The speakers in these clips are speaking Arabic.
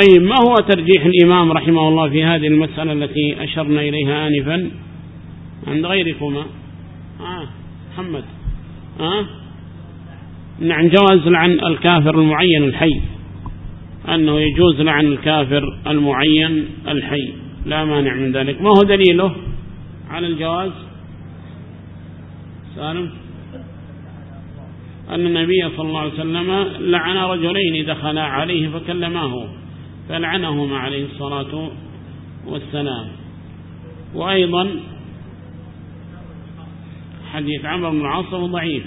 طيب ما هو ترجيح الإمام رحمه الله في هذه المسألة التي أشرنا إليها آنفا؟ عند غيركما. آه محمد. آه عن جواز لعن الكافر المعين الحي. أنه يجوز لعن الكافر المعين الحي. لا مانع من ذلك. ما هو دليله على الجواز؟ سالم أن النبي صلى الله عليه وسلم لعن رجلين دخلا عليه فكلماه. فلعنهما عليه الصلاة والسلام. وأيضا حديث عمر بن العاص ضعيف.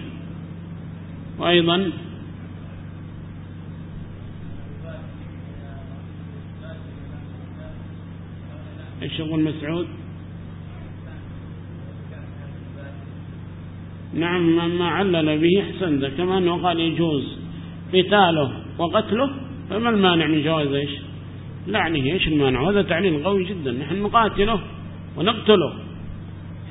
وأيضا الشيخ مسعود؟ نعم ما علل به احسنت كما أنه قال يجوز قتاله وقتله فما المانع من جواز إيش؟ لعنه إيش المانع هذا تعليل قوي جدا. نحن نقاتله ونقتله.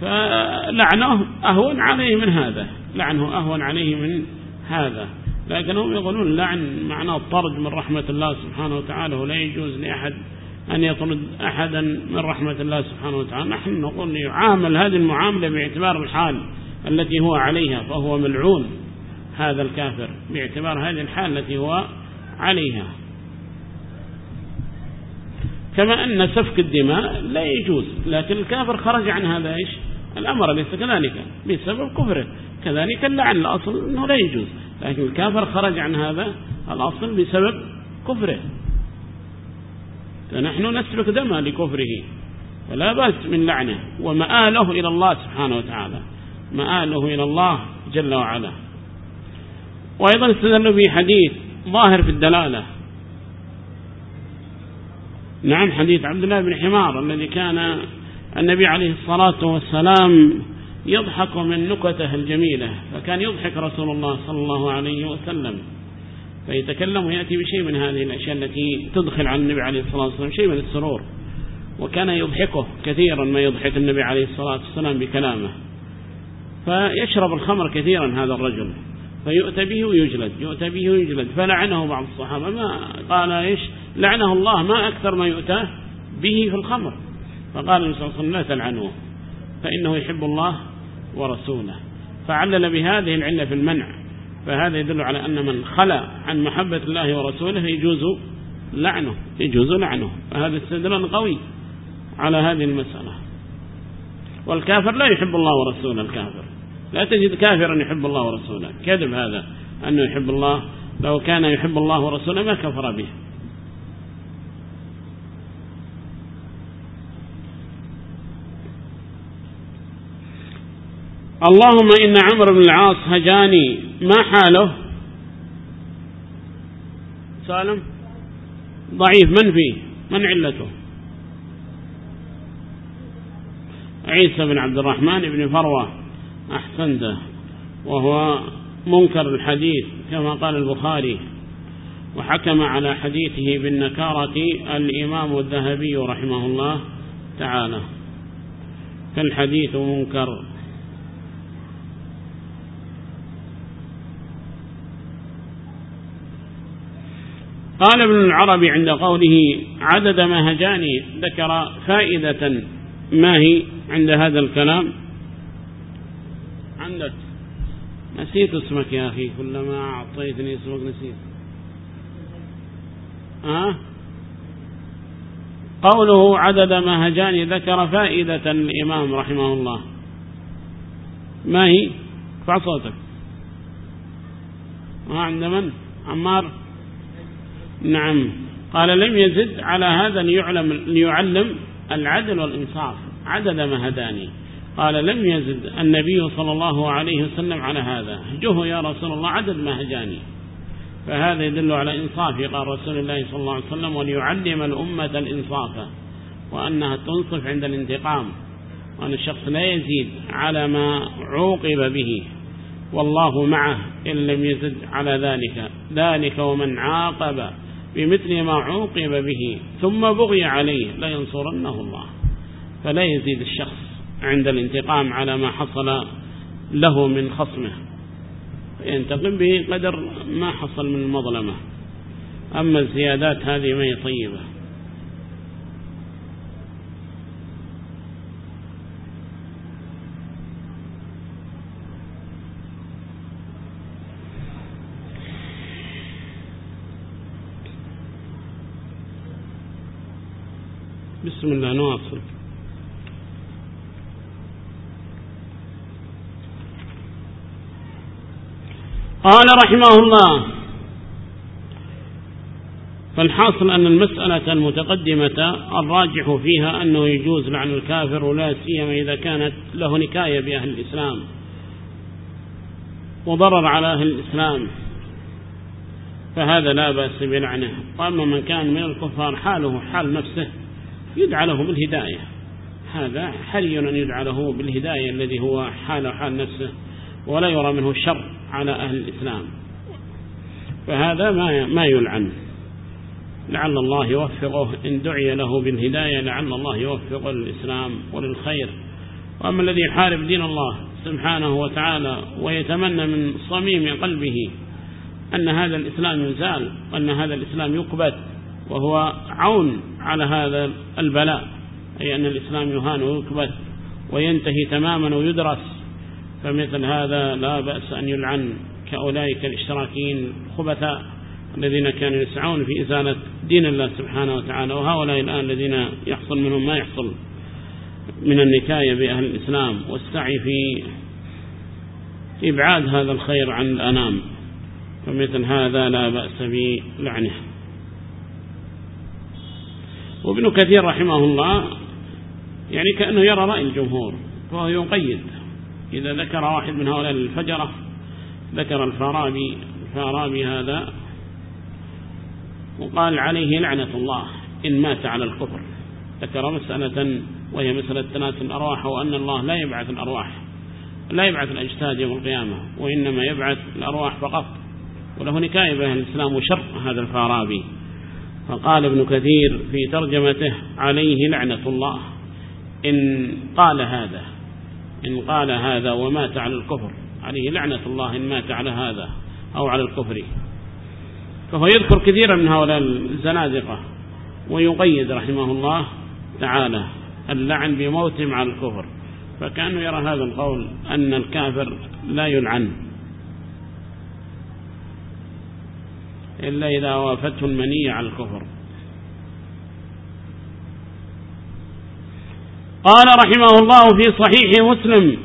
فلعنه أهون عليه من هذا. لعنه أهون عليه من هذا. لكن هم يقولون لعن معناه الطرد من رحمة الله سبحانه وتعالى ولا يجوز لأحد أن يطرد أحدا من رحمة الله سبحانه وتعالى. نحن نقول يعامل هذه المعاملة باعتبار الحال التي هو عليها فهو ملعون هذا الكافر باعتبار هذه الحال التي هو عليها. كما أن سفك الدماء لا يجوز لكن الكافر خرج عن هذا إيش؟ الأمر ليس كذلك بسبب كفره. كذلك اللعن الأصل أنه لا يجوز لكن الكافر خرج عن هذا الأصل بسبب كفره. فنحن نسلك دماء لكفره فلا بأس من لعنه ومآله إلى الله سبحانه وتعالى مآله إلى الله جل وعلا. وأيضا استدلوا في حديث ظاهر في الدلالة نعم حديث عبد الله بن حمار الذي كان النبي عليه الصلاة والسلام يضحك من نكته الجميلة فكان يضحك رسول الله صلى الله عليه وسلم فيتكلم ويأتي بشيء من هذه الأشياء التي تدخل عن النبي عليه الصلاة والسلام شيء من السرور وكان يضحكه كثيرا ما يضحك النبي عليه الصلاة والسلام بكلامه فيشرب الخمر كثيرا هذا الرجل فيؤتى به ويجلد يؤتى به ويجلد فلعنه بعض الصحابة ما قال إيش؟ لعنه الله ما أكثر ما يؤتاه به في الخمر. فقال النبي صلى الله عليه وسلم لا تلعنوه فإنه يحب الله ورسوله. فعلل بهذه العلة في المنع. فهذا يدل على أن من خلى عن محبة الله ورسوله يجوز لعنه يجوز لعنه. فهذا استدلال قوي على هذه المسألة. والكافر لا يحب الله ورسوله الكافر. لا تجد كافرا يحب الله ورسوله. كذب هذا أنه يحب الله لو كان يحب الله ورسوله ما كفر به. اللهم إن عمر بن العاص هجاني. ما حاله؟ سالم. ضعيف من فيه؟ من علته؟ عيسى بن عبد الرحمن بن فروة. أحسنته وهو منكر الحديث كما قال البخاري. وحكم على حديثه بالنكارة الإمام الذهبي رحمه الله تعالى. فالحديث منكر. قال ابن العربي عند قوله عدد ما هجاني ذكر فائدة ما هي عند هذا الكلام؟ عندك. نسيت اسمك يا أخي كلما أعطيتني اسمك نسيت. أه؟ قوله عدد ما هجاني ذكر فائدة الإمام رحمه الله. ما هي؟ فعصوتك ما عند من؟ عمار؟ نعم. قال لم يزد على هذا ليعلم, ليعلم العدل والإنصاف. عدد ما هداني. قال لم يزد النبي صلى الله عليه وسلم على هذا. جه يا رسول الله عدد ما هجاني فهذا يدل على إنصاف قال رسول الله صلى الله عليه وسلم وليعلم الأمة الإنصاف وأنها تنصف عند الانتقام وأن الشخص لا يزيد على ما عوقب به. والله معه إن لم يزد على ذلك. ذلك ومن عاقب. بمثل ما عوقب به ثم بغي عليه لا ينصرنه الله فلا يزيد الشخص عند الانتقام على ما حصل له من خصمه. ينتقم به قدر ما حصل من المظلمة أما الزيادات هذه ما هي طيبة. بسم اللہ نو آفسن قال رحمه الله فالحاصل أن المسألة المتقدمة الراجح فيها أنه يجوز لعن الكافر ولا سيما إذا كانت له نكاية بأهل الإسلام وضرر على أهل الإسلام فهذا لا بأس بلعنه. وأما من كان من الكفار حاله حال نفسه. يدعى لهم الهداية هذا حري أن يدعى له بالهداية الذي هو حال حال نفسه ولا يرى منه شر على أهل الإسلام. فهذا ما ما يلعن. لعل الله يوفقه. إن دعي له بالهداية لعل الله يوفقه للإسلام وللخير. وأما الذي يحارب دين الله سبحانه وتعالى ويتمنى من صميم قلبه أن هذا الإسلام ينزال وأن هذا الإسلام يقبت وهو عون على هذا البلاء أي أن الإسلام يهان ويكبد وينتهي تماما ويدرس فمثل هذا لا بأس أن يلعن كأولئك الاشتراكيين خبثاء الذين كانوا يسعون في إزالة دين الله سبحانه وتعالى وهؤلاء الآن الذين يحصل منهم ما يحصل من النكاية بأهل الإسلام والسعي في إبعاد هذا الخير عن الأنام فمثل هذا لا بأس بلعنه. وابن كثير رحمه الله يعني كأنه يرى رأي الجمهور فهو يقيد إذا ذكر واحد من هؤلاء الفجرة ذكر الفارابي الفارابي هذا وقال عليه لعنة الله إن مات على الكفر. ذكر مسألة وهي مسألة تناس الأرواح وأن الله لا يبعث الأرواح لا يبعث الأجساد يوم القيامة وإنما يبعث الأرواح فقط. وله نكاية بأهل الإسلام وشر هذا الفارابي. فقال ابن كثير في ترجمته عليه لعنة الله. إن قال هذا إن قال هذا ومات على الكفر عليه لعنة الله إن مات على هذا أو على الكفر. فهو يذكر كثيرا من هؤلاء الزنادقة ويقيد رحمه الله تعالى اللعن بموتهم على الكفر. فكانوا يرى هذا القول أن الكافر لا يلعن. إلا إذا وافته المنية على الكفر. قال رحمه الله في صحيح مسلم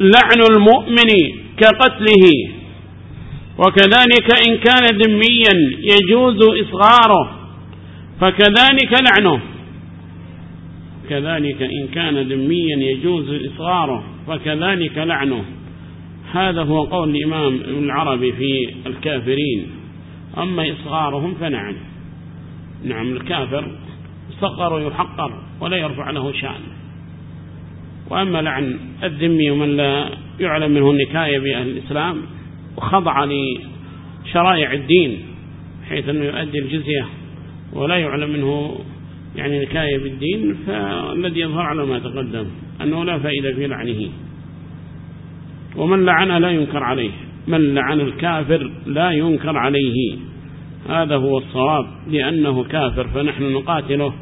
لعن المؤمن كقتله وكذلك إن كان ذميا يجوز إصغاره فكذلك لعنه. كذلك إن كان ذميا يجوز إصغاره فكذلك لعنه. هذا هو قول الإمام ابن العربي في الكافرين. أما إصغارهم فنعم. نعم الكافر صغر ويحقر ولا يرفع له شأن. وأما لعن الذمي ومن لا يعلم منه النكاية بأهل الإسلام وخضع لشرائع الدين حيث أنه يؤدي الجزية ولا يعلم منه يعني نكاية بالدين فالذي يظهر على ما تقدم أنه لا فائدة في لعنه. ومن لعنه لا ينكر عليه. من لعن الكافر لا ينكر عليه. هذا هو الصواب لأنه كافر فنحن نقاتله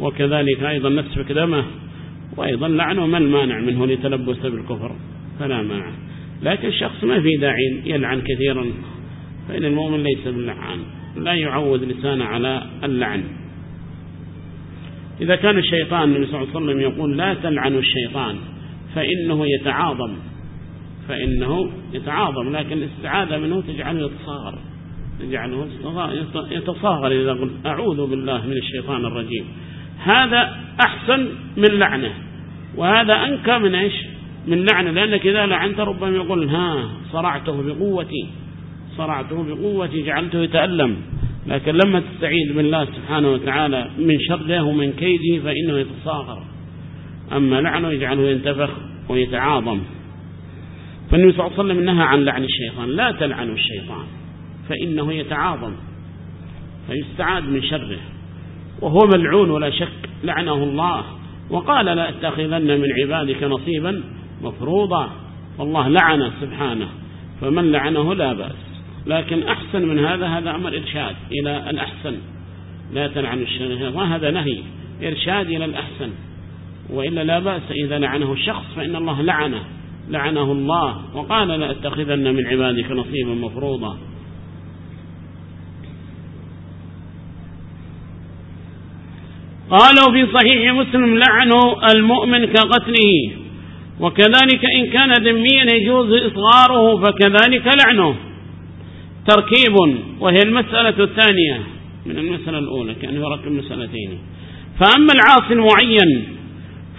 وكذلك أيضا نسفك دمه وأيضا لعنه ما المانع منه لتلبس بالكفر فلا مانع. لكن الشخص ما في داعي يلعن كثيرا فإن المؤمن ليس باللعان لا يعود لسانه على اللعن. إذا كان الشيطان النبي صلى الله عليه وسلم يقول لا تلعنوا الشيطان فإنه يتعاظم. فإنه يتعاظم لكن الاستعاذة منه تجعله يتصاغر. يجعله يتصاغر إذا قلت أعوذ بالله من الشيطان الرجيم. هذا أحسن من لعنة وهذا أنكى من إيش؟ من لعنة لأنك إذا لعنت ربما يقول ها صرعته بقوتي صرعته بقوتي جعلته يتألم. لكن لما تستعيذ بالله سبحانه وتعالى من شره ومن كيده فإنه يتصاغر. أما لعنه يجعله ينتفخ ويتعاظم. فالنبي صلى الله عليه وسلم نهى عن لعن الشيطان. لا تلعنوا الشيطان فإنه يتعاظم فيستعاد من شره وهو ملعون ولا شك. لعنه الله وقال لا أتخذن من عبادك نصيبا مفروضا. والله لعنه سبحانه فمن لعنه لا بأس. لكن أحسن من هذا هذا أمر إرشاد إلى الأحسن. لا تلعن الشيطان هذا نهي إرشاد إلى الأحسن. وإلا لا بأس إذا لعنه الشخص فإن الله لعنه. لعنه الله وقال لأتخذن من عبادك نصيبا مفروضا. قالوا في صحيح مسلم لعنه المؤمن كقتله وكذلك إن كان دميا يجوز إصغاره فكذلك لعنه. تركيب وهي المسألة الثانية من المسألة الأولى كأنه يركب مسألتين. فأما العاصي المعين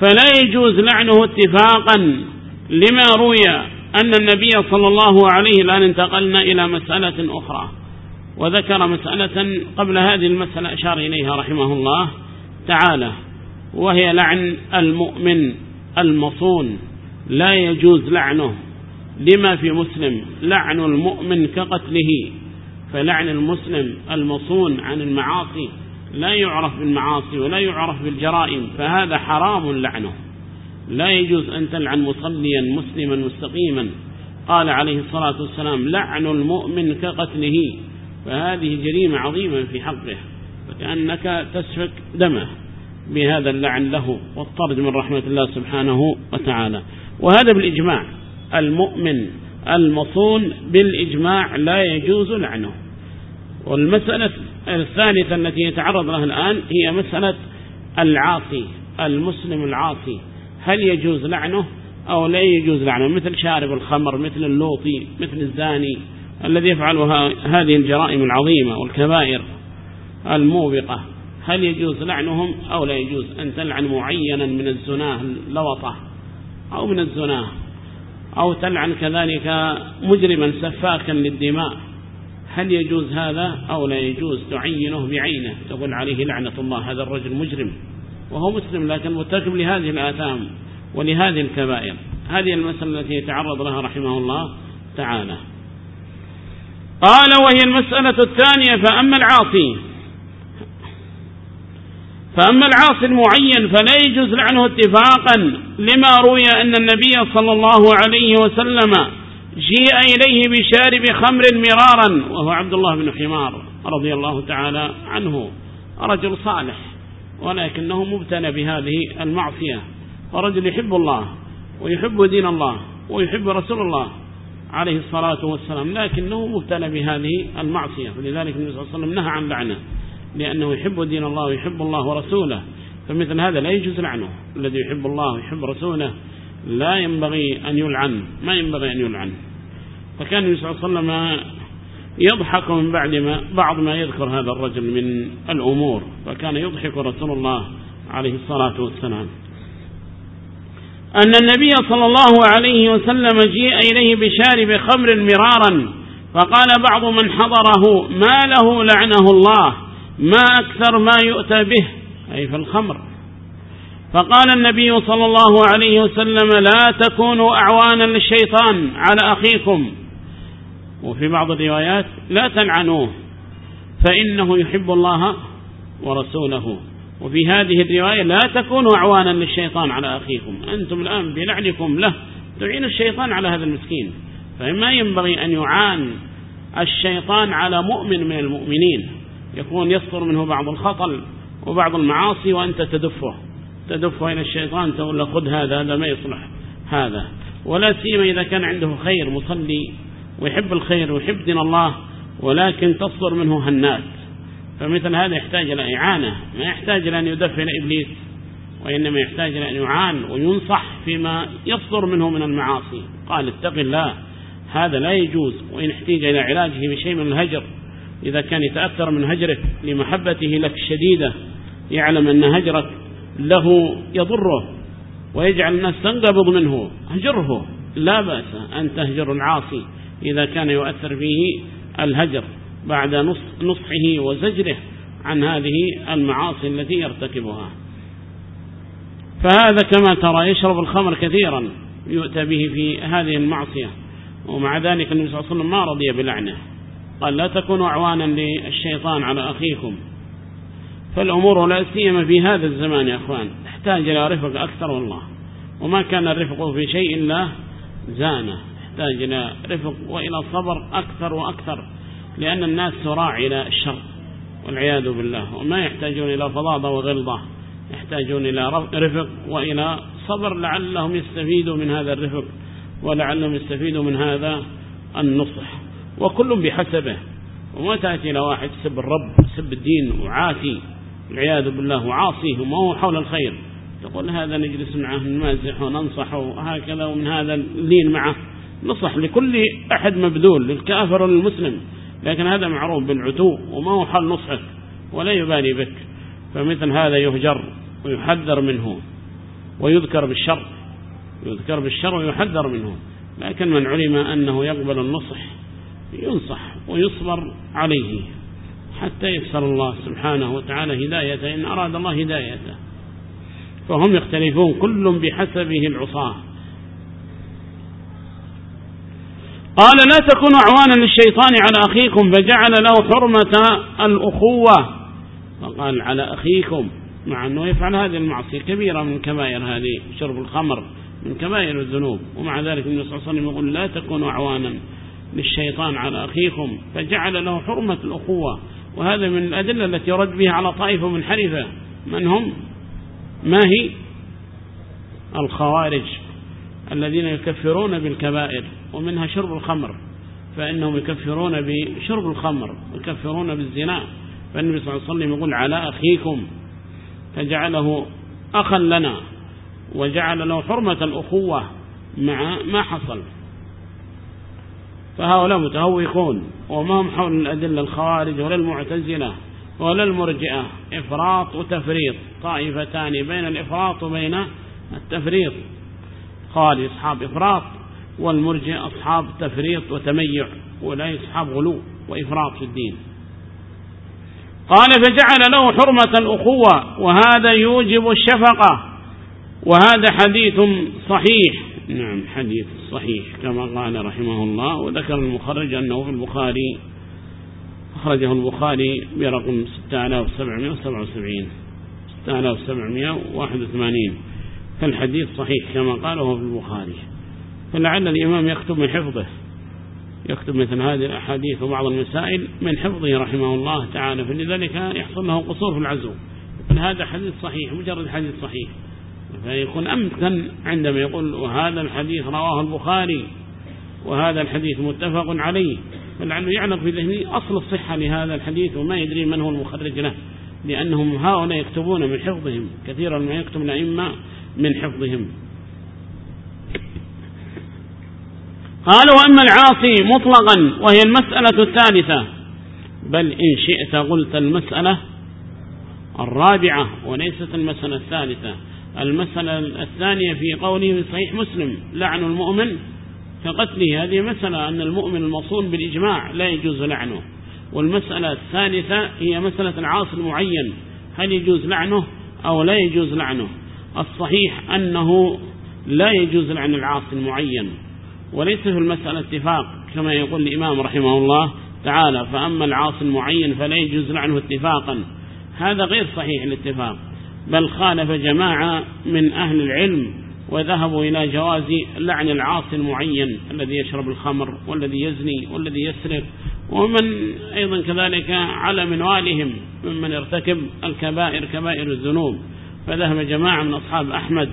فلا يجوز لعنه اتفاقا لما روي أن النبي صلى الله عليه الآن انتقلنا إلى مسألة أخرى. وذكر مسألة قبل هذه المسألة أشار إليها رحمه الله تعالى وهي لعن المؤمن المصون لا يجوز لعنه. لما في مسلم؟ لعن المؤمن كقتله. فلعن المسلم المصون عن المعاصي لا يعرف بالمعاصي ولا يعرف بالجرائم فهذا حرام لعنه. لا يجوز أن تلعن مصليا مسلما مستقيما. قال عليه الصلاة والسلام لعن المؤمن كقتله. فهذه جريمة عظيمة في حقه وكأنك تسفك دمه. بهذا اللعن له والطرد من رحمة الله سبحانه وتعالى. وهذا بالإجماع. المؤمن المصون بالإجماع لا يجوز لعنه. والمسألة الثالثة التي يتعرض لها الآن هي مسألة العاصي المسلم العاصي. هل يجوز لعنه أو لا يجوز لعنه؟ مثل شارب الخمر مثل اللوطي مثل الزاني الذي يفعل هذه الجرائم العظيمة والكبائر الموبقة. هل يجوز لعنهم أو لا يجوز؟ أن تلعن معينا من الزناه اللوطة أو من الزناه أو تلعن كذلك مجرما سفاكا للدماء. هل يجوز هذا أو لا يجوز؟ تعينه بعينه. تقول عليه لعنة الله هذا الرجل مجرم. وهو مسلم لكن مرتكب لهذه الآثام ولهذه الكبائر. هذه المسألة التي يتعرض لها رحمه الله تعالى. قال وهي المسألة الثانية فأما العاصي فأما العاصي المعين فلا يجوز لعنه اتفاقا لما روي أن النبي صلى الله عليه وسلم جيء إليه بشارب خمر مرارا وهو عبد الله بن حمار رضي الله تعالى عنه رجل صالح. ولكنه مبتلى بهذه المعصية. ورجل يحب الله ويحب دين الله ويحب رسول الله عليه الصلاة والسلام لكنه مبتلى بهذه المعصية. ولذلك النبي صلى الله عليه وسلم نهى عن لعنه لأنه يحب دين الله ويحب الله ورسوله. فمثل هذا لا يجوز لعنه. الذي يحب الله ويحب رسوله لا ينبغي أن يلعن. ما ينبغي أن يلعن؟ فكان النبي صلى الله عليه وسلم يضحك من بعد ما بعض ما يذكر هذا الرجل من الأمور فكان يضحك رسول الله عليه الصلاة والسلام. أن النبي صلى الله عليه وسلم جيء إليه بشارب خمر مرارا فقال بعض من حضره ما له لعنه الله ما أكثر ما يؤتى به. أي في الخمر. فقال النبي صلى الله عليه وسلم لا تكونوا أعوانا للشيطان على أخيكم. وفي بعض الروايات لا تلعنوه فإنه يحب الله ورسوله. وفي هذه الرواية لا تكونوا أعوانا للشيطان على أخيكم أنتم الآن بلعنكم له تعين الشيطان على هذا المسكين. فما ينبغي أن يعان الشيطان على مؤمن من المؤمنين يكون يصدر منه بعض الخطل وبعض المعاصي وأنت تدفه. تدفه إلى الشيطان تقول له خذ هذا هذا ما يصلح هذا. ولا سيما إذا كان عنده خير مصلي ويحب الخير ويحب دين الله ولكن تصدر منه هنات فمثل هذا يحتاج إلى إعانة ما يحتاج إلى أن يدفع إبليس وإنما يحتاج إلى أن يعان وينصح فيما يصدر منه من المعاصي. قال اتق الله هذا لا يجوز وإن احتيج إلى علاجه بشيء من الهجر إذا كان يتأثر من هجرك لمحبته لك الشديدة يعلم أن هجرك له يضره ويجعل الناس تنقبض منه هجره لا بأس أن تهجر العاصي. إذا كان يؤثر فيه الهجر بعد نصحه وزجره عن هذه المعاصي التي يرتكبها. فهذا كما ترى يشرب الخمر كثيرا يؤتى به في هذه المعصية. ومع ذلك النبي صلى الله عليه وسلم ما رضي بلعنه. قال لا تكونوا أعوانا للشيطان على أخيكم. فالأمور لا سيما في هذا الزمان يا أخوان تحتاج إلى رفق أكثر والله. وما كان الرفق في شيء إلا زانه. تحتاج إلى رفق وإلى صبر أكثر وأكثر لأن الناس سراع إلى الشر والعياذ بالله. وما يحتاجون إلى فضاضة وغلظة يحتاجون إلى رفق وإلى صبر لعلهم يستفيدوا من هذا الرفق ولعلهم يستفيدوا من هذا النصح. وكل بحسبه. وما تأتي إلى واحد سب الرب سب الدين وعاتي والعياذ بالله وعاصيه وما هو حول الخير. تقول هذا نجلس معه نمازح وننصح وهكذا ومن هذا اللين معه. نصح لكل أحد مبذول للكافر والمسلم. لكن هذا معروف بالعتو وما هو حال نصحك ولا يباني بك. فمثل هذا يهجر ويحذر منه ويذكر بالشر. يذكر بالشر ويحذر منه. لكن من علم أنه يقبل النصح ينصح ويصبر عليه حتى يفسر الله سبحانه وتعالى هدايته إن أراد الله هدايته. فهم يختلفون كل بحسبه العصاة. قال لا تكونوا عوانا للشيطان على أخيكم فجعل له حرمة الأخوة. فقال على أخيكم. مع أنه يفعل هذه المعصية كبيرة من كبائر هذه شرب الخمر من كبائر الذنوب. ومع ذلك النبي صلى الله عليه وسلم يقول لا تكونوا عوانا للشيطان على أخيكم فجعل له حرمة الأخوة. وهذا من الأدلة التي يرد بها على طائفة من حرفة من هم؟ ما هي؟ الخوارج الذين يكفرون بالكبائر. ومنها شرب الخمر فإنهم يكفرون بشرب الخمر يكفرون بالزنا. فالنبي صلى الله عليه وسلم يقول على أخيكم. فجعله أخا لنا وجعل له حرمة الأخوة مع ما حصل. فهؤلاء متهوقون وما هم حول الأدلة الخوارج ولا المعتزلة ولا المرجئة. إفراط وتفريط طائفتان بين الإفراط وبين التفريط. قال أصحاب إفراط والمرجع أصحاب تفريط وتميع ولا أصحاب غلو وإفراط في الدين. قال فجعل له حرمة الأخوة وهذا يوجب الشفقة وهذا حديث صحيح. نعم حديث صحيح. كما قال رحمه الله وذكر المخرج أنه في البخاري أخرجه البخاري برقم 6777 6781 فالحديث صحيح كما قاله في البخاري. فلعل الإمام يكتب من حفظه. يكتب مثل هذه الأحاديث وبعض المسائل من حفظه رحمه الله تعالى فلذلك يحصل له قصور في العزو. يقول هذا حديث صحيح؟ مجرد حديث صحيح. فيكون أمثل عندما يقول وهذا الحديث رواه البخاري وهذا الحديث متفق عليه. فلعله يعلق في ذهنه أصل الصحة لهذا الحديث وما يدري من هو المخرج له. لأنهم هؤلاء يكتبون من حفظهم كثيرا ما يكتب الأئمة من حفظهم. قالوا أما العاصي مطلقا وهي المسألة الثالثة. بل إن شئت قلت المسألة الرابعة وليست المسألة الثالثة. المسألة الثانية في قوله في صحيح مسلم لعن المؤمن كقتله هذه مسألة أن المؤمن المصول بالإجماع لا يجوز لعنه. والمسألة الثالثة هي مسألة العاصي المعين هل يجوز لعنه أو لا يجوز لعنه؟ الصحيح أنه لا يجوز لعن العاصي المعين. وليس في المسألة اتفاق كما يقول الإمام رحمه الله تعالى فأما العاصي المعين فلا يجوز عنه اتفاقا. هذا غير صحيح الاتفاق بل خالف جماعة من أهل العلم وذهبوا إلى جواز لعن العاصي المعين الذي يشرب الخمر والذي يزني والذي يسرق ومن أيضا كذلك على منوالهم ممن ارتكب الكبائر كبائر الذنوب فذهب جماعة من أصحاب أحمد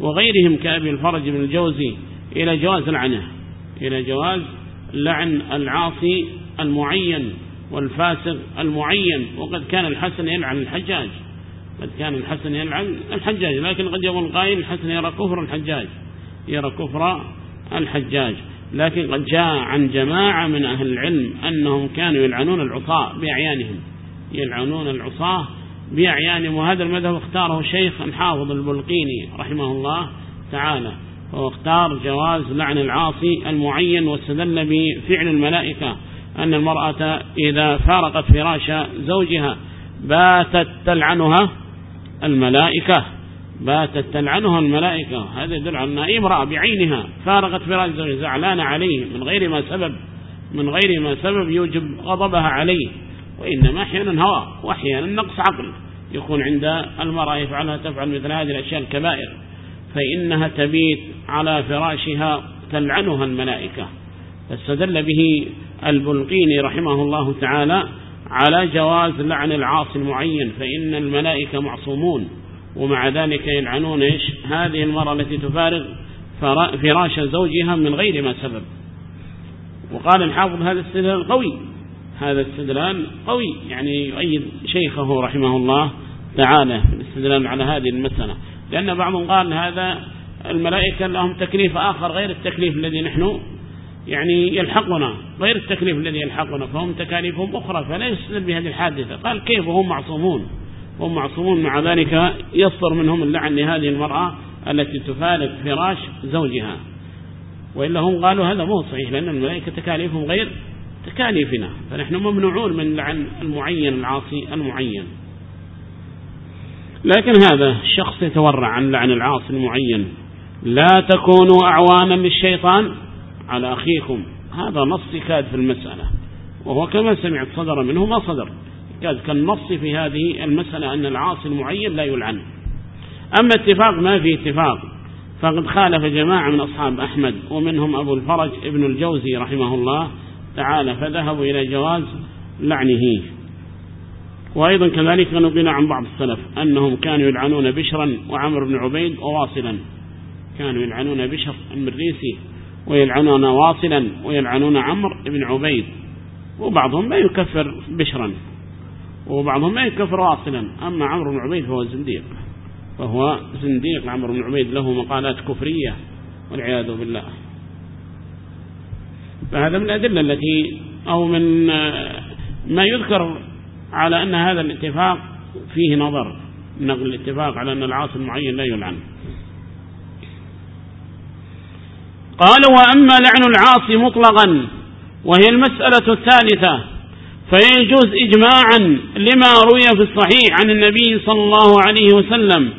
وغيرهم كأبي الفرج بن الجوزي إلى جواز لعنة. إلى جواز لعن العاصي المعين والفاسق المعين. وقد كان الحسن يلعن الحجاج. قد كان الحسن يلعن الحجاج. لكن قد يقول قائل الحسن يرى كفر الحجاج. يرى كفر الحجاج. لكن قد جاء عن جماعة من أهل العلم أنهم كانوا يلعنون العصاة بأعيانهم. يلعنون العصاة بأعيانهم. وهذا المذهب اختاره شيخ الحافظ البلقيني رحمه الله تعالى. واختار جواز لعن العاصي المعين واستدل بفعل الملائكة أن المرأة إذا فارقت فراش زوجها باتت تلعنها الملائكة باتت تلعنها الملائكة. هذا يدل على أنها امرأة بعينها فارقت فراش زوجها زعلان عليه من غير ما سبب من غير ما سبب يوجب غضبها عليه. وإنما أحيانا هوى وأحيانا نقص عقل. يكون عند المرأة يفعلها تفعل مثل هذه الأشياء الكبائر. فإنها تبيت على فراشها تلعنها الملائكة. فاستدل به البلقيني رحمه الله تعالى على جواز لعن العاصي المعين فإن الملائكة معصومون ومع ذلك يلعنون إيش؟ هذه المرأة التي تفارغ فراش زوجها من غير ما سبب. وقال الحافظ هذا السدلان قوي هذا السدلان قوي يعني يؤيد شيخه رحمه الله تعالى الاستدلال على هذه المسألة. لأن بعضهم قال هذا الملائكة لهم تكليف آخر غير التكليف الذي نحن يعني يلحقنا غير التكليف الذي يلحقنا فهم تكاليفهم أخرى فليس بهذه الحادثة. قال كيف؟ هم معصومون. هم معصومون مع ذلك يصدر منهم اللعن لهذه المرأة التي تفارق فراش زوجها. وإلا هم قالوا هذا مو صحيح لأن الملائكة تكاليفهم غير تكاليفنا. فنحن ممنوعون من لعن المعين العاصي المعين. لكن هذا شخص يتورع عن لعن العاص المعين. لا تكونوا أعوانا للشيطان على أخيكم. هذا نص كاد في المسألة. وهو كما سمعت صدر منه ما صدر. كاد كالنص في هذه المسألة أن العاصي المعين لا يلعن. أما اتفاق ما في اتفاق فقد خالف جماعة من أصحاب أحمد ومنهم أبو الفرج ابن الجوزي رحمه الله تعالى فذهبوا إلى جواز لعنه. وأيضا كذلك نقل عن بعض السلف أنهم كانوا يلعنون بشرا وعمر بن عبيد وواصلا كانوا يلعنون بشر المريسي ويلعنون واصلا ويلعنون عمر بن عبيد. وبعضهم لا يكفر بشرا وبعضهم لا يكفر واصلا. أما عمر بن عبيد فهو زنديق فهو زنديق. عمر بن عبيد له مقالات كفرية والعياذ بالله. فهذا من الأدلة التي أو من ما يذكر على أن هذا الاتفاق فيه نظر نقل الاتفاق على أن العاصي المعين لا يلعن. قال وأما لعن العاصي مطلقا وهي المسألة الثالثة فيجوز إجماعا لما روي في الصحيح عن النبي صلى الله عليه وسلم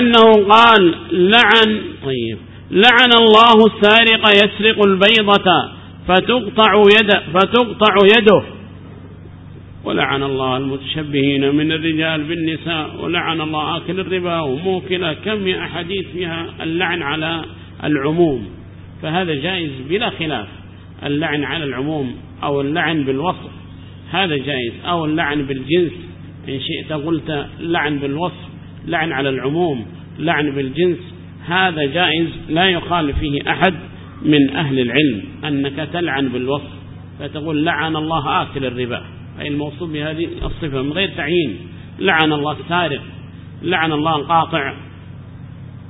أنه قال لعن طيب لعن الله السارق يسرق البيضة فتقطع, يده فتقطع يده. ولعن الله المتشبهين من الرجال بالنساء ولعن الله آكل الربا وموكلة كم أحاديث فيها اللعن على العموم. فهذا جائز بلا خلاف اللعن على العموم أو اللعن بالوصف. هذا جائز أو اللعن بالجنس. إن شئت قلت لعن بالوصف لعن على العموم لعن بالجنس. هذا جائز لا يخالف فيه أحد من أهل العلم أنك تلعن بالوصف فتقول لعن الله آكل الربا. أي الموصوب بهذه الصفة من غير تعيين. لعن الله السارق لعن الله قاطع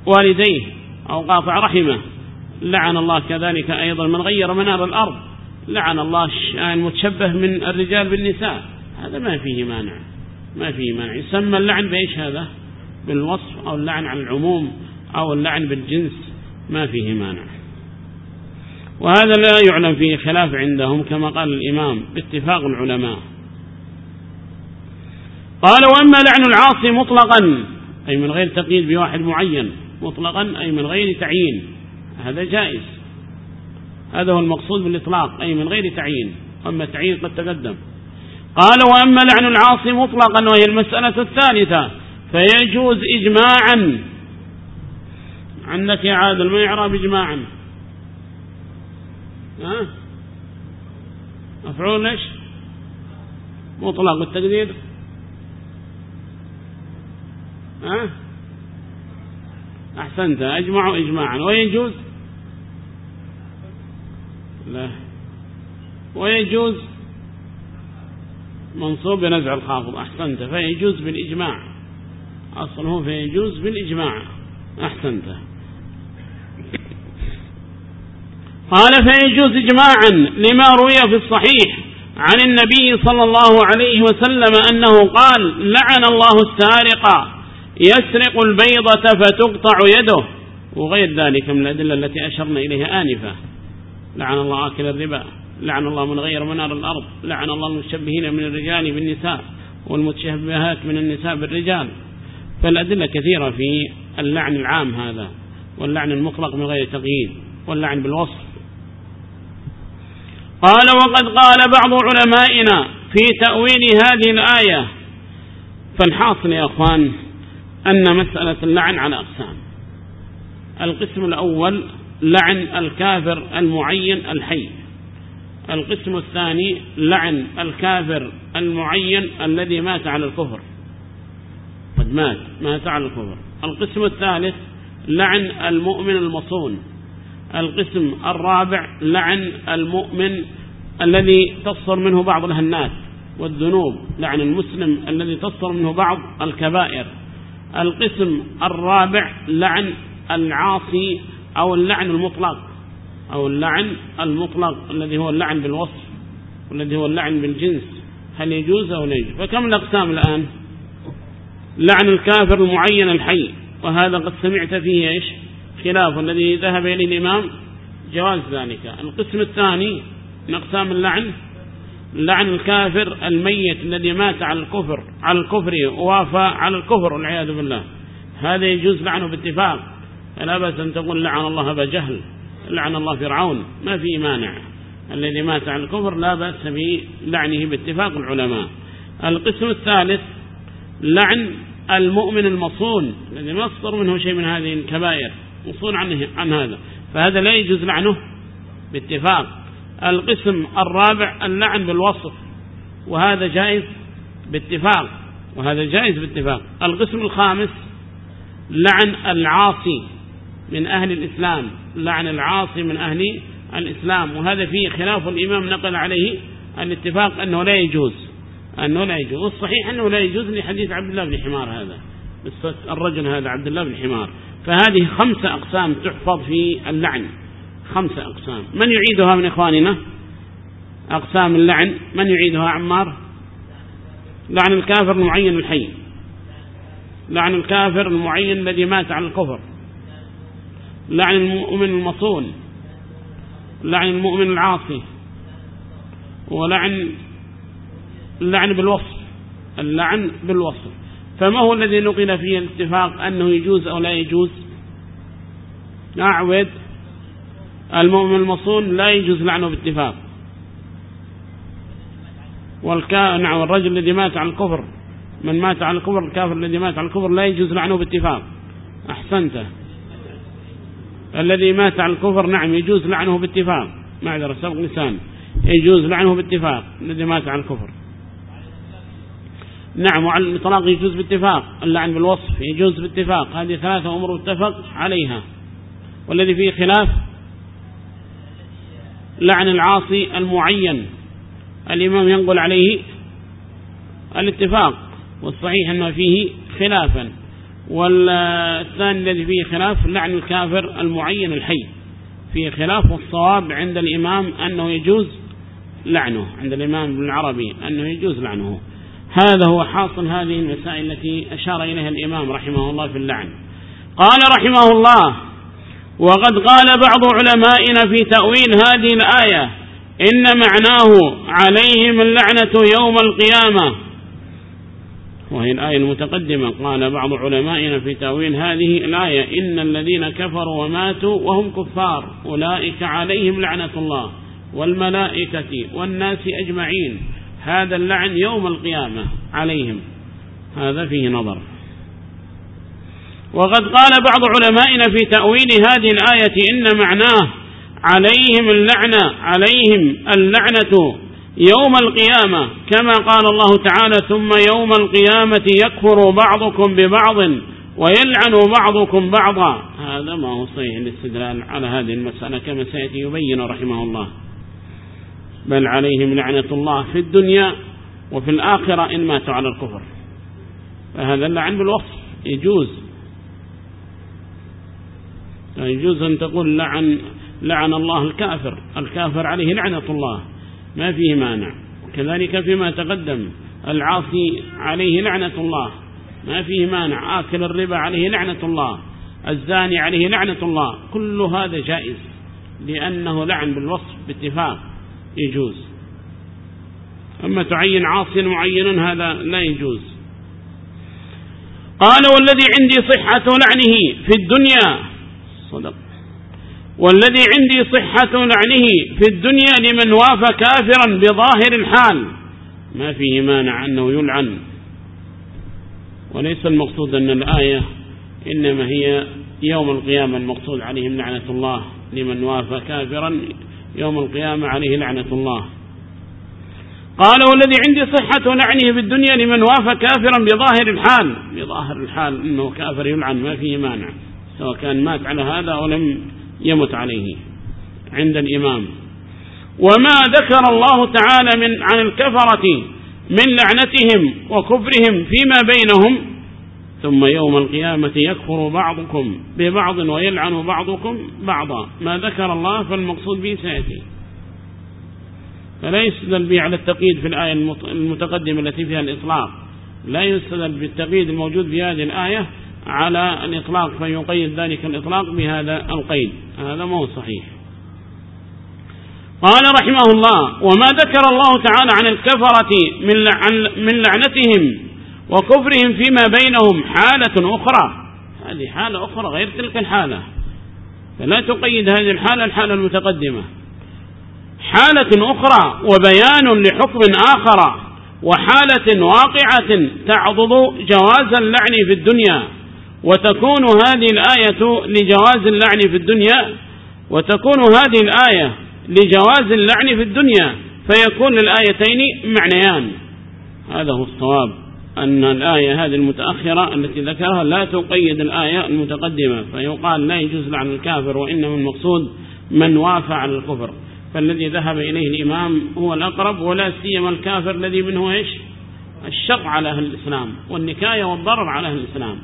والديه أو قاطع رحمه. لعن الله كذلك أيضا من غير منار الأرض. لعن الله المتشبه من الرجال بالنساء. هذا ما فيه مانع ما فيه مانع. يسمى اللعن بإيش هذا؟ بالوصف أو اللعن على العموم أو اللعن بالجنس. ما فيه مانع. وهذا لا يعلم فيه خلاف عندهم كما قال الإمام باتفاق العلماء. قال وأما لعن العاصي مطلقا أي من غير تقييد بواحد معين مطلقا أي من غير تعيين. هذا جائز. هذا هو المقصود بالإطلاق أي من غير تعيين. أما التعيين قد تقدم. قال وأما لعن العاصي مطلقا وهي المسألة الثالثة فيجوز إجماعا. عنك يا عادل ما يعرف إجماعا؟ ها؟ مفعول ليش؟ مطلق التقدير ها؟ أحسنت. أجمعوا إجماعا. ويجوز لا. ويجوز منصوب بنزع الخافض أحسنت. فيجوز بالإجماع. أصله فيجوز بالإجماع. أحسنت. قال فيجوز إجماعا؟ لما روي في الصحيح عن النبي صلى الله عليه وسلم أنه قال لعن الله السارقة. يسرق البيضة فتقطع يده. وغير ذلك من الأدلة التي أشرنا إليها آنفة لعن الله آكل الربا. لعن الله من غير منار الأرض. لعن الله المشبهين من الرجال بالنساء. والمتشبهات من النساء بالرجال. فالأدلة كثيرة في اللعن العام هذا. واللعن المطلق من غير تقييد. واللعن بالوصف. قال وقد قال بعض علمائنا في تأويل هذه الآية. فالحاصل يا أخوان. أن مسألة اللعن على أقسام. القسم الأول لعن الكافر المعين الحي. القسم الثاني لعن الكافر المعين الذي مات على الكفر. قد مات مات على الكفر. القسم الثالث لعن المؤمن المصون. القسم الرابع لعن المؤمن الذي تصر منه بعض الهنات والذنوب. لعن المسلم الذي تصر منه بعض الكبائر. القسم الرابع لعن العاصي أو اللعن المطلق أو اللعن المطلق الذي هو اللعن بالوصف والذي هو اللعن بالجنس هل يجوز أو لا يجوز؟ فكم الأقسام الآن؟ لعن الكافر المعين الحي وهذا قد سمعت فيه إيش؟ خلاف الذي ذهب إليه الإمام جواز ذلك. القسم الثاني من أقسام اللعن لعن الكافر الميت الذي مات على الكفر على الكفر ووافى على الكفر والعياذ بالله. هذا يجوز لعنه باتفاق. لا بأس أن تقول لعن الله أبا جهل لعن الله فرعون. ما في مانع. الذي مات على الكفر لا بأس في لعنه باتفاق العلماء. القسم الثالث لعن المؤمن المصون الذي ما أصدر منه شيء من هذه الكبائر. مصون عنه عن هذا. فهذا لا يجوز لعنه باتفاق. القسم الرابع اللعن بالوصف. وهذا جائز باتفاق. وهذا جائز باتفاق. القسم الخامس لعن العاصي من أهل الإسلام. لعن العاصي من أهل الإسلام. وهذا فيه خلاف. الإمام نقل عليه الاتفاق أنه لا يجوز. أنه لا يجوز. والصحيح أنه لا يجوز لحديث عبد الله بن حمار هذا. الرجل هذا عبد الله بن حمار. فهذه خمسة أقسام تحفظ في اللعن. خمسة أقسام. من يعيدها من إخواننا؟ أقسام اللعن. من يعيدها؟ عمار. لعن الكافر المعين الحي لعن الكافر المعين الذي مات على الكفر. لعن المؤمن المصون. لعن المؤمن العاصي. ولعن اللعن بالوصف. اللعن بالوصف. فما هو الذي نقل فيه الاتفاق أنه يجوز أو لا يجوز؟ نعم، أعود المؤمن المصون لا يجوز لعنه باتفاق. والكائن والرجل الذي مات على الكفر من مات على الكفر الكافر الذي مات على الكفر لا يجوز لعنه باتفاق. أحسنت. الذي مات على الكفر نعم يجوز لعنه باتفاق. معذرة سبق نسان يجوز لعنه باتفاق الذي مات على الكفر. نعم وعلى الإطلاق يجوز باتفاق. اللعن بالوصف يجوز باتفاق. هذه ثلاثة أمور متفق عليها. والذي فيه خلاف لعن العاصي المعين. الإمام ينقل عليه الاتفاق والصحيح أنه فيه خلافا. والثاني الذي فيه خلاف لعن الكافر المعين الحي. فيه خلاف والصواب عند الإمام أنه يجوز لعنه عند الإمام ابن العربي أنه يجوز لعنه. هذا هو حاصل هذه المسائل التي أشار إليها الإمام رحمه الله في اللعن. قال رحمه الله وقد قال بعض علمائنا في تأويل هذه الآية إن معناه عليهم اللعنة يوم القيامة. وهي الآية المتقدمة. قال بعض علمائنا في تأويل هذه الآية إن الذين كفروا وماتوا وهم كفار. أولئك عليهم لعنة الله والملائكة والناس أجمعين. هذا اللعن يوم القيامة عليهم. هذا فيه نظر. وقد قال بعض علمائنا في تأويل هذه الآية إن معناه عليهم اللعنة عليهم اللعنة يوم القيامة كما قال الله تعالى ثم يوم القيامة يكفر بعضكم ببعض ويلعن بعضكم بعضا. هذا ما هو صحيح الاستدلال على هذه المسألة كما سيأتي يبين رحمه الله. بل عليهم لعنة الله في الدنيا وفي الآخرة إن ماتوا على الكفر. فهذا اللعن بالوصف يجوز. يجوز أن تقول لعن لعن الله الكافر. الكافر عليه لعنة الله. ما فيه مانع. كذلك فيما تقدم. العاصي عليه لعنة الله. ما فيه مانع. آكل الربا عليه لعنة الله. الزاني عليه لعنة الله. كل هذا جائز. لأنه لعن بالوصف باتفاق. يجوز. أما تعين عاصيا معينا هذا لا يجوز. قال والذي عندي صحة لعنه في الدنيا. صدق. والذي عندي صحة لعنه في الدنيا لمن واف كافرا بظاهر الحال. ما فيه مانع أنه يلعن. وليس المقصود أن الآية إنما هي يوم القيامة المقصود عليهم لعنة الله لمن واف كافرا. يوم القيامة عليه لعنة الله. قال والذي عندي صحة لعنه في الدنيا لمن واف كافرا بظاهر الحال. بظاهر الحال أنه كافر يلعن. ما فيه مانع. سواء كان مات على هذا أو لم يمت عليه عند الإمام. وما ذكر الله تعالى من عن الكفرة من لعنتهم وكفرهم فيما بينهم. ثم يوم القيامة يكفر بعضكم ببعض ويلعن بعضكم بعضا. ما ذكر الله فالمقصود به سيأتي. فلا يستدل به على التقييد في الآية المتقدمة التي فيها الإطلاق. لا يستدل بالتقييد الموجود في هذه الآية على الإطلاق فيقيد ذلك الإطلاق بهذا القيد. هذا مو صحيح. قال رحمه الله وما ذكر الله تعالى عن الكفرة من لعنتهم وكفرهم فيما بينهم حالة أخرى. هذه حالة أخرى غير تلك الحالة. فلا تقيد هذه الحالة الحالة المتقدمة. حالة أخرى وبيان لحكم آخر وحالة واقعة تعضض جواز اللعن في الدنيا. وتكون هذه الآية لجواز اللعن في الدنيا وتكون هذه الآية لجواز اللعن في الدنيا فيكون الآيتين معنيان. هذا هو الصواب أن الآية هذه المتأخرة التي ذكرها لا تقيد الآية المتقدمة فيقال لا يجوز لعن الكافر وإنما المقصود من وافع على الكفر. فالذي ذهب إليه الإمام هو الأقرب ولا سيما الكافر الذي منه إيش؟ الشق على أهل الإسلام والنكاية والضرر على أهل الإسلام.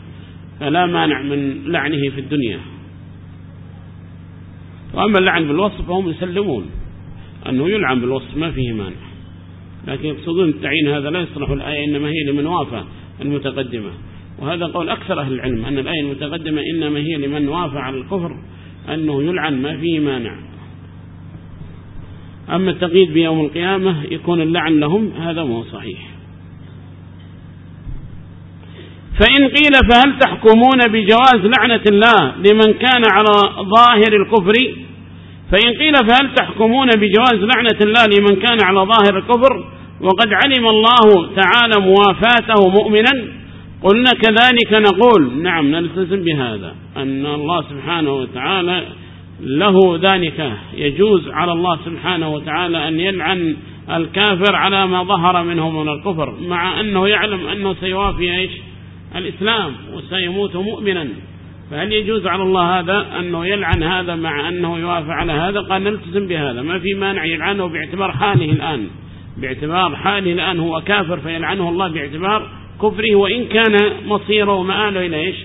فلا مانع من لعنه في الدنيا. وأما اللعن بالوصف فهم يسلمون. أنه يلعن بالوصف ما فيه مانع. لكن يقصدون التعيين هذا لا يصلح الآية إنما هي لمن وافى المتقدمة. وهذا قول أكثر أهل العلم أن الآية المتقدمة إنما هي لمن وافى على الكفر أنه يلعن ما فيه مانع. أما التقييد بيوم القيامة يكون اللعن لهم هذا مو صحيح. فإن قيل فهل تحكمون بجواز لعنة الله لمن كان على ظاهر الكفر؟ فإن قيل فهل تحكمون بجواز لعنة الله لمن كان على ظاهر الكفر؟ وقد علم الله تعالى موافاته مؤمنا. قلنا كذلك نقول. نعم نلتزم بهذا أن الله سبحانه وتعالى له ذلك. يجوز على الله سبحانه وتعالى أن يلعن الكافر على ما ظهر منه من الكفر مع أنه يعلم أنه سيوافي إيش؟ الإسلام وسيموت مؤمنا. فهل يجوز على الله هذا أنه يلعن هذا مع أنه يوافع على هذا؟ قال نلتزم بهذا. ما في مانع يلعنه باعتبار حاله الآن. باعتبار حاله الآن هو كافر فيلعنه الله باعتبار كفره وإن كان مصيره ومآله إلى إيش؟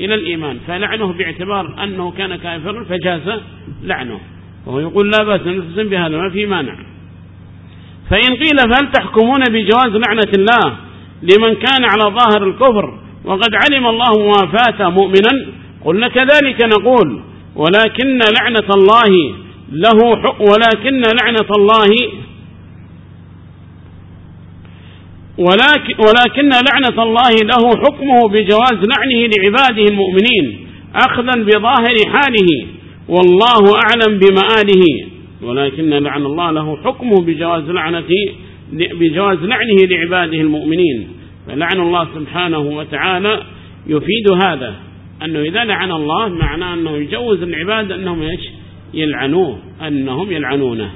إلى الإيمان. فلعنه باعتبار أنه كان كافرا فجاز لعنه. وهو يقول لا بأس نلتزم بهذا ما في مانع. فإن قيل فهل تحكمون بجواز لعنة الله لمن كان على ظاهر الكفر وقد علم الله موافات مؤمنا. قلنا كذلك نقول ولكن لعنة الله له حق ولكن لعنة الله ولكن, ولكن لعنة الله له حكمه بجواز لعنه لعباده المؤمنين أخذا بظاهر حاله والله أعلم بمآله. ولكن لعن الله له حكمه بجواز لعنته بجواز لعنه لعباده المؤمنين. فلعن الله سبحانه وتعالى يفيد هذا. أنه إذا لعن الله معناه أنه يجوز العباد أنهم إيش؟ يلعنوه أنهم يلعنونه.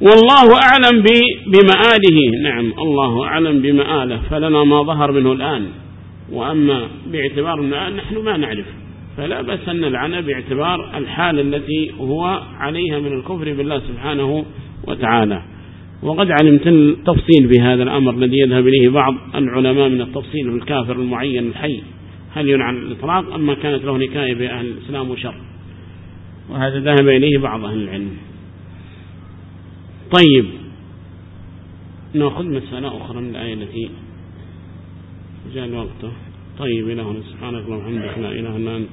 والله أعلم بمآله. نعم الله أعلم بمآله. فلنا ما ظهر منه الآن. وأما باعتبار الآن نحن ما نعرف. فلا بس أن نلعن باعتبار الحال التي هو عليها من الكفر بالله سبحانه وتعالى. وقد علمت التفصيل بهذا الأمر الذي يذهب إليه بعض العلماء من التفصيل الكافر المعين الحي. هل ينعى الإطلاق أما كانت له نكاية بأهل الإسلام وشر؟ وهذا ذهب إليه بعض أهل العلم. طيب نأخذ مسألة أخرى من الآية التي جاء الوقت. طيب إلهنا سبحانك اللهم وبحمدك لا إله إلا أنت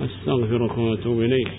أستغفرك وأتوب إليك.